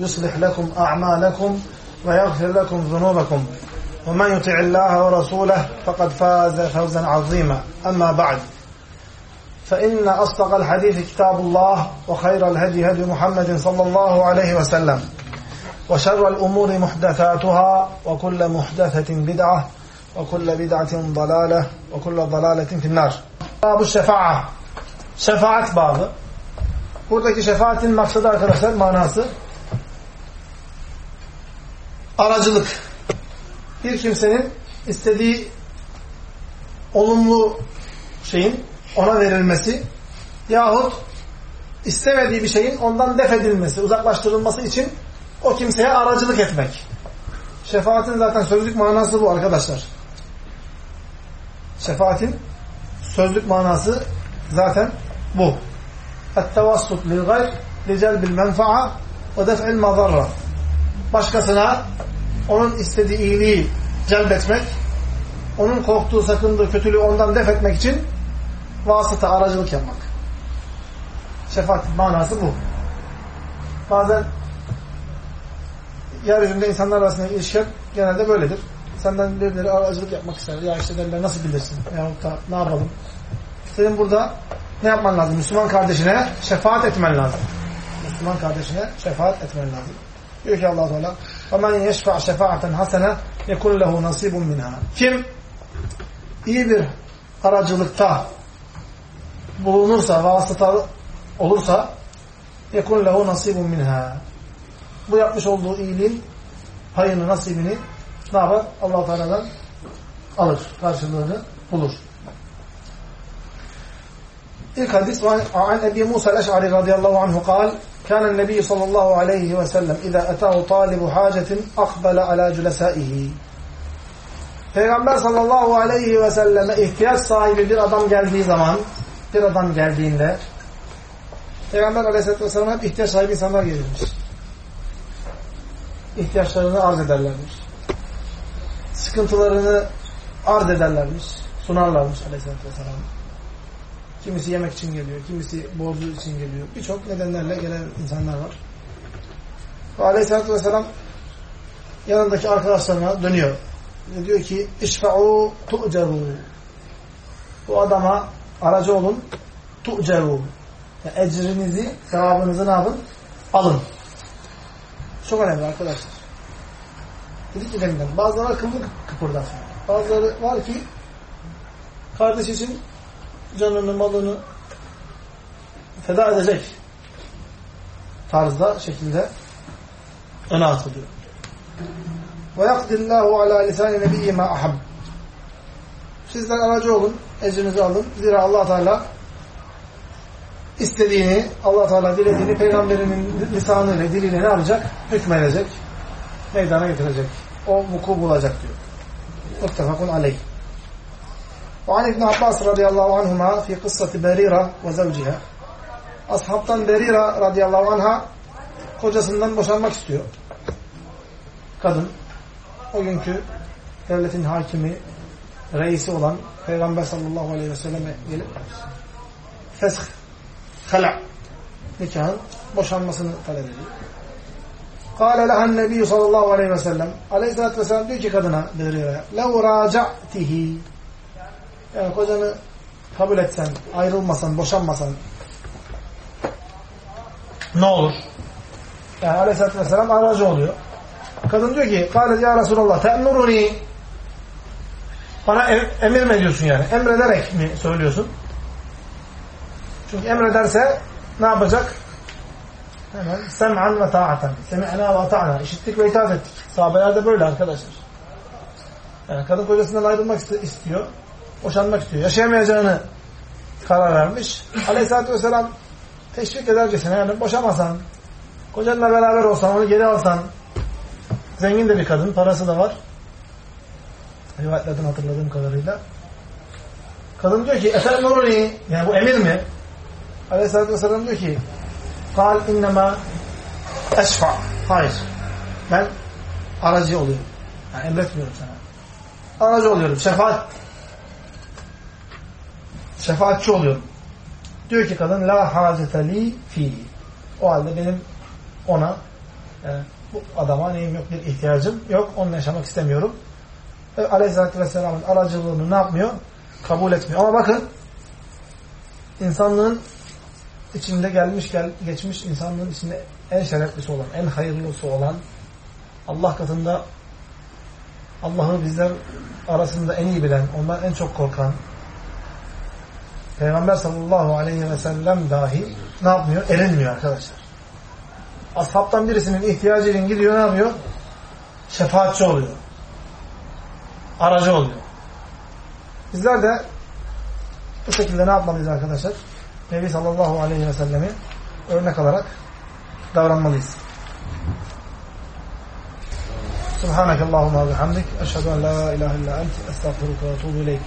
يصلح لكم أعمالكم ويغفر لكم ذنوبكم. ومن يطع الله ورسوله فقد فاز فوزا عظيما. أما بعد فإن أصدق الحديث كتاب الله وخير الهدي هدي محمد صلى الله عليه وسلم وشر الأمور محدثاتها وكل محدثة بدعة وكل بدعة ضلالة وكل ضلالة في النار. باب الشفاعة. Şefaat babı. Buradaki şefaatin maksadı arkadaşlar manası aracılık. Bir kimsenin istediği olumlu şeyin ona verilmesi yahut istemediği bir şeyin ondan def edilmesi, uzaklaştırılması için o kimseye aracılık etmek. Şefaatin zaten sözlük manası bu arkadaşlar. Şefaatin sözlük manası zaten bu. Li celbil menfa'a ve def'il mazarra. Başkasına onun istediği iyiliği celbetmek, onun korktuğu, sakındığı kötülüğü ondan def etmek için vasıta, aracılık yapmak. Şefaat manası bu. Bazen yeryüzünde insanlar arasında ilişkiler genelde böyledir. Senden birileri aracılık yapmak ister. Ya işte derler nasıl bilirsin? Yahut da ne yapalım? Senin burada ne yapman lazım? Müslüman kardeşine şefaat etmen lazım. Müslüman kardeşine şefaat etmen lazım. Diyor ki Allah Teala: "Famen yeşfa' şefaaten hasene yekun lehu nasibun minha." Kim iyi bir aracılıkta bulunursa, vasıta olursa yekun lehu nasibun minha. Bu yapmış olduğu iyiliğin payını, nasibini ne yapar? Allah Teala'dan alır, karşılığını bulur. İlk hadis an Ebi Musa el-Eş'ari radıyallahu anhu kal كان النبي صلى الله عليه وسلم إذا أتاه طالب حاجة أقبل على جلسائه Peygamber sallallahu aleyhi ve selleme ihtiyaç sahibi bir adam geldiği zaman, bir adam geldiğinde, Peygamber aleyhisselatü vesselam hep ihtiyaç sahibi insanlar gelirmiş. İhtiyaçlarını arz ederlermiş. Sıkıntılarını arz ederlermiş. Sunarlarmış aleyhisselatü vesselam. Kimisi yemek için geliyor, kimisi borcu için geliyor. Birçok nedenlerle gelen insanlar var. Ve aleyhissalatü vesselam yanındaki arkadaşlarına dönüyor. Ve diyor ki İşfa'u tu'ceru Bu adama aracı olun tu'ceru yani ecrinizi, sevabınızı ne yapın? Alın. Çok önemli arkadaşlar. Dedik ki deminden. Bazıları kılını kıpırdar. Bazıları var ki kardeş için canını, malını feda edecek tarzda, şekilde öne atılıyor. وَيَقْدِ اللّٰهُ عَلَى لِسَانِ نَبِيِّ مَا أَحَبْ Sizler aracı olun, ecrinizi alın. Zira allah Teala istediğini, allah Teala dilediğini peygamberinin lisanıyla, diliyle ne yapacak? Hükmedecek, meydana getirecek. O vuku bulacak diyor. Muttefakun aleyh. وعن ابن Abbas radıyallahu anhuma fi kıssati Berira ve zevciha. Ashabtan Berira radıyallahu anha kocasından boşanmak istiyor. Kadın o günkü devletin hakimi reisi olan Peygamber sallallahu aleyhi ve selleme gelip fesh hala nikahın boşanmasını talep ediyor. Kâle lehan nebiyyü sallallahu aleyhi ve sellem aleyhissalatü vesselam diyor ki kadına Berira'ya lev râca'tihi yani kocanı kabul etsen, ayrılmasan, boşanmasan ne olur? Yani aleyhissalatü vesselam aracı oluyor. Kadın diyor ki, Kâle ya Resulallah te'muruni bana emir mi ediyorsun yani? Emrederek mi söylüyorsun? Çünkü emrederse ne yapacak? Hemen sem'an ve ta'aten. Semi'na ve ta'na. İşittik ve itaat ettik. Sahabeler de böyle arkadaşlar. Yani kadın kocasından ayrılmak istiyor boşanmak istiyor. Yaşayamayacağını karar vermiş. Aleyhisselatü Vesselam teşvik edercesine yani boşamasan Kocanla beraber olsan, onu geri alsan, zengin de bir kadın, parası da var. Rivayetlerden hatırladığım kadarıyla. Kadın diyor ki, Efer nuruni, yani bu emir mi? Aleyhisselatü Vesselam diyor ki, Kal innema eşfa. Hayır. Ben aracı oluyorum. Yani emretmiyorum sana. Aracı oluyorum. Şefaat. Şefaatçi oluyorum. Diyor ki kadın la hacete li fi. O halde benim ona yani bu adama neyim yok bir ihtiyacım yok. Onunla yaşamak istemiyorum. Ve Aleyhisselatü Vesselam'ın aracılığını ne yapmıyor? Kabul etmiyor. Ama bakın insanlığın içinde gelmiş gel, geçmiş insanlığın içinde en şereflisi olan, en hayırlısı olan Allah katında Allah'ı bizler arasında en iyi bilen, ondan en çok korkan Peygamber sallallahu aleyhi ve sellem dahi ne yapmıyor? Erinmiyor arkadaşlar. Ashabtan birisinin ihtiyacıyla gidiyor ne yapıyor? Şefaatçi oluyor. Aracı oluyor. Bizler de bu şekilde ne yapmalıyız arkadaşlar? Nebi sallallahu aleyhi ve sellemi örnek alarak davranmalıyız. Subhanakallahumma ve bihamdik. Eşhedü en la ilahe illa ent. Estağfiruka ve etûbü ileyk.